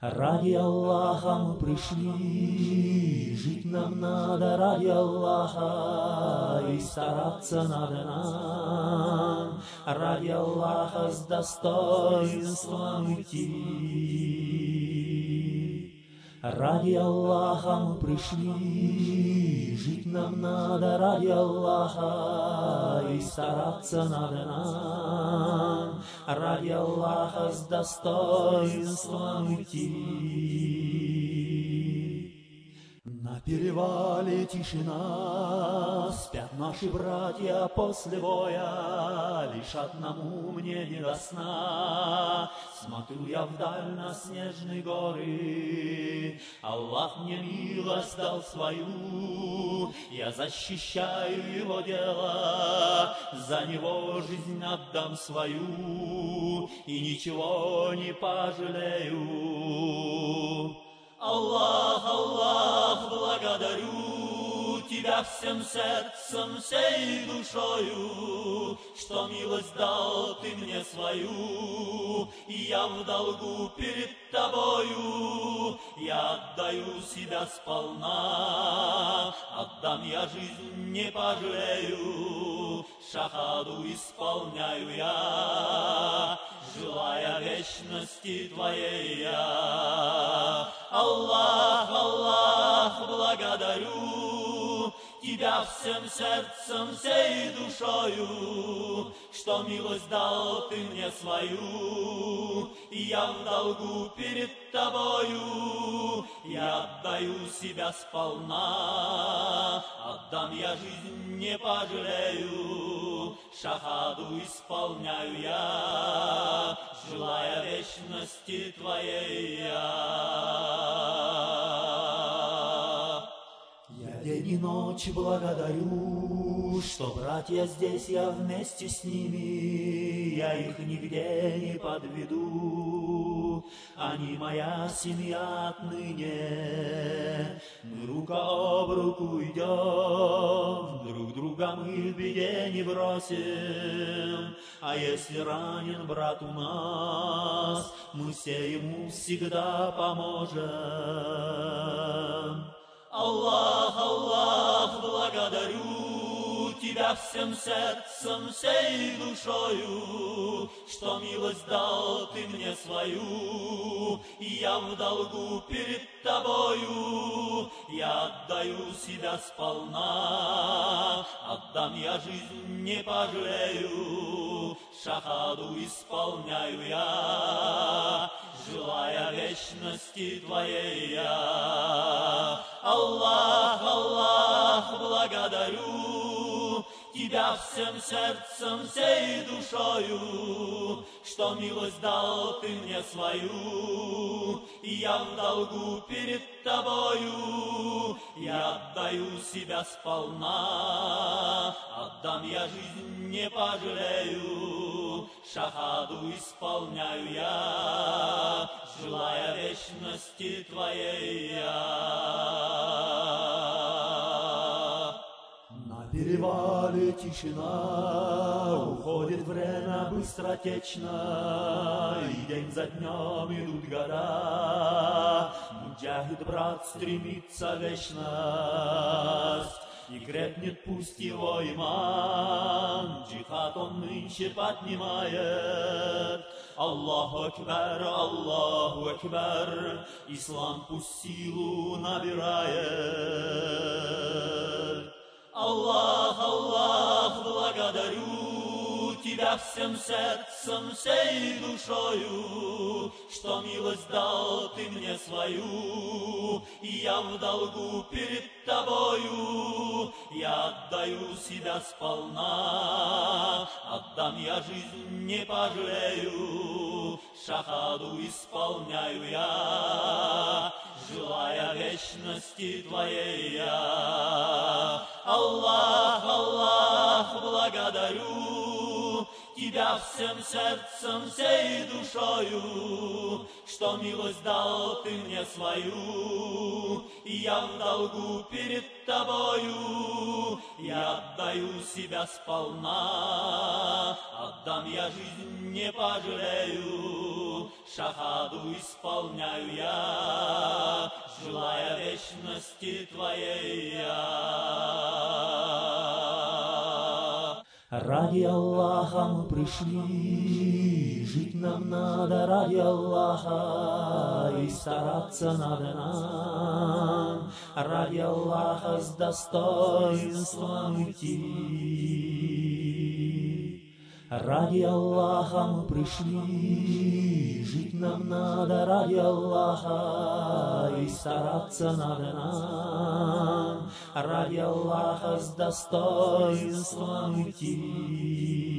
Ради Аллаха мы пришли, жить нам надо ради Аллаха, и стараться надо нам, ради Аллаха с достоинством идти. Ради Аллаха мы пришли, жить нам надо ради Аллаха, и стараться надо нам, ради Аллаха с достоинством идти. На перевале тишина, спят наши братья после боя, Лишь одному мне не до сна. Я вдаль на снежные горы, Аллах мне милость дал свою, Я защищаю его дело, За него жизнь отдам свою, И ничего не пожалею. Аллах, Аллах, благодарю Тебя всем сердцем, всей душою, Что милость дал Ты мне свою, И я в долгу перед Тобою, Я отдаю себя сполна, Отдам я жизнь, не пожалею, Шахаду исполняю я, Желая вечности Твоей я. Аллах, Аллах, благодарю Тебя всем сердцем, всей душою, Что милость дал Ты мне свою, И я в долгу перед Тобою, Я отдаю себя сполна, Отдам я жизнь, не пожалею, Шахаду исполняю я, Желая вечности Твоей я. День и ночь благодарю, Что братья здесь, я вместе с ними, Я их нигде не подведу. Они моя семья отныне, Мы рука об руку идем, Друг друга мы в беде не бросим, А если ранен брат у нас, Мы все ему всегда поможем. Аллах, Аллах, благодарю Тебя всем сердцем, всей душою, Что милость дал Ты мне свою, И я в долгу перед Тобою, Я отдаю себя сполна, Отдам я жизнь, не пожалею, Шахаду исполняю я, Желая вечности Твоей я. Аллах, Аллах, благодарю Тебя всем сердцем, всей душою, Что милость дал Ты мне свою, И я в долгу перед Тобою, Я отдаю себя сполна, Отдам я жизнь, не пожалею, Шахаду исполняю я, Желая вечности Твоей я. На перевале тишина, Уходит время быстротечно, И день за днем идут года. Муджахид, брат, стремится вечность, и крепнет пусть его иман, Джихад он нынче поднимает. Аллаху Акбар, Аллаху Акбар, Ислам пусть силу набирает. Аллах, Аллах, благодарю Тебя всем сердцем, всей душою, Что милость дал Ты мне свою, я в долгу перед Тобою, Я отдаю себя сполна, Отдам я жизнь, не пожалею, Шахаду исполняю я, Желая вечности Твоей я. Аллах, Аллах, благодарю Тебя всем сердцем, всей душою, что милость дал ты мне свою, и я в долгу перед тобою, я отдаю себя сполна, отдам я жизнь, не пожалею, шахаду исполняю я, желая вечности твоей я. Ради Аллаха мы пришли, жить нам надо ради Аллаха, и стараться надо нам, ради Аллаха с достоинством идти. Ради Аллаха мы пришли, жить нам надо ради Аллаха, и стараться надо нам, ради Аллаха с достоинством идти.